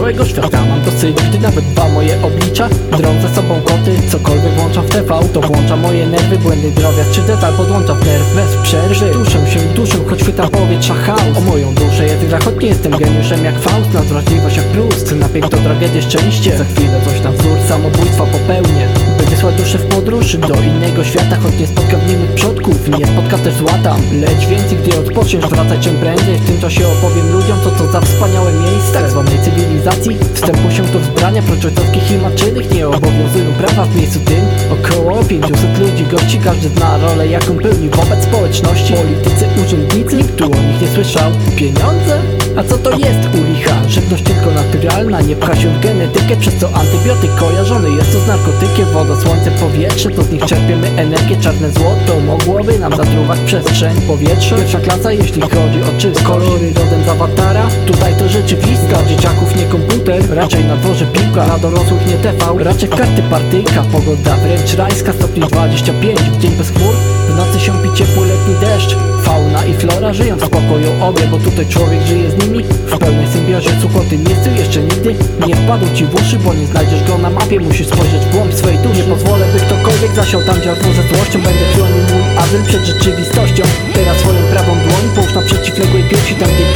całego świata. Mam dosyć, gdy nawet dwa moje oblicza. Drą ze sobą koty, cokolwiek włączam w TV To włącza moje nerwy, błędny drobiazg czy detal Podłącza w nerw bez przerwy. Duszę się, duszę, choć chwytam powietrza chaos. O moją duszę gra, choć nie jestem geniuszem jak Faust. Na wrażliwość jak plus, na piękno tragedię szczęście. Za chwilę coś na wzór samobójstwa popełnię. By wysłać duszę w podróż do innego świata Choć nie spotka w przodków, nie spotka też złata Lecz więcej, gdy odpoczniesz, wracaj czym prędzej. W tym czasie opowiem ludziom, co to za wspaniałe zwanej cywilizacji. Wstępu się do wzbrania proczojtowskich i maczynych Nie obowiązują. Prawa w miejscu tym Około 500 ludzi gości, każdy zna rolę jaką pełni wobec społeczności. Politycy, urzędnicy, nikt tu o nich nie słyszał. Pieniądze? A co to jest u licha? Żywność tylko naturalna, nie pcha się w genetykę Przez co antybiotyk kojarzony jest to z narkotykiem. Woda, słońce, powietrze, to z nich czerpiemy energię. Czarne złoto mogłoby nam zatruwać przestrzeń. Powietrze, pierwsza klasa jeśli chodzi o czystość. Kolory rodem z awatara, tutaj to rzeczywistość. Dla dzieciaków nie Raczej na dworze piłka, dla dorosłych nie TV Raczej karty partyjka, pogoda wręcz rajska Stopni 25, dzień bez chmur W nocy się picie ciepły letni deszcz. Fauna i flora żyją w pokoju obie Bo tutaj człowiek żyje z nimi. W pełnej symbiozie cuko tym miejscu jeszcze nigdy. Nie wpadł ci w uszy, bo nie znajdziesz go na mapie. Musisz spojrzeć w głąb swej duszy. Nie pozwolę, by ktokolwiek zasiał tam dziarną ze złością. Będę chronił mój azyl przed rzeczywistością. Teraz swoją prawą dłoń połóż na przeciwległej piersi Tam gdzie